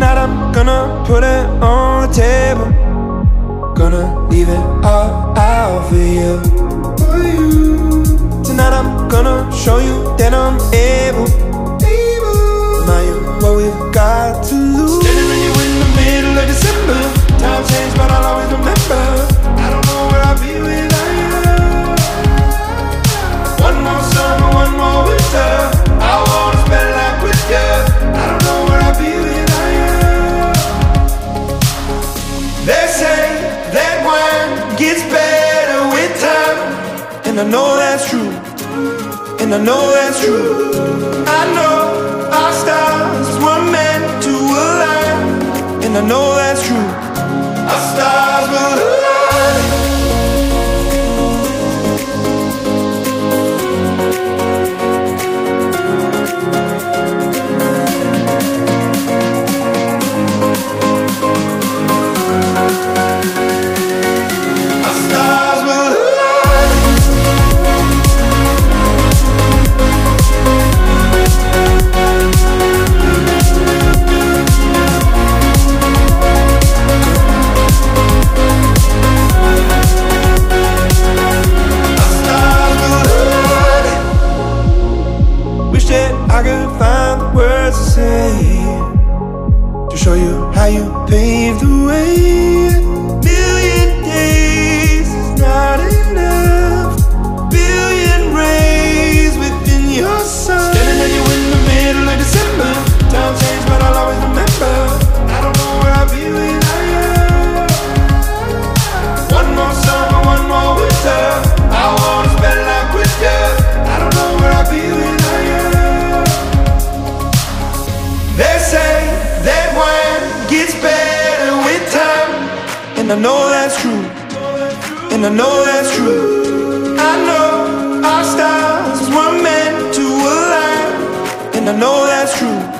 Tonight I'm gonna put it on the table. Gonna leave it all out for you. Tonight I'm gonna show you that I'm able. gets better with time. And I know that's true. And I know that's true. I know I can't find the words to say To show you how you paved the way. And I know that's true. And I know that's true. I know our stars were meant to align. And I know that's true.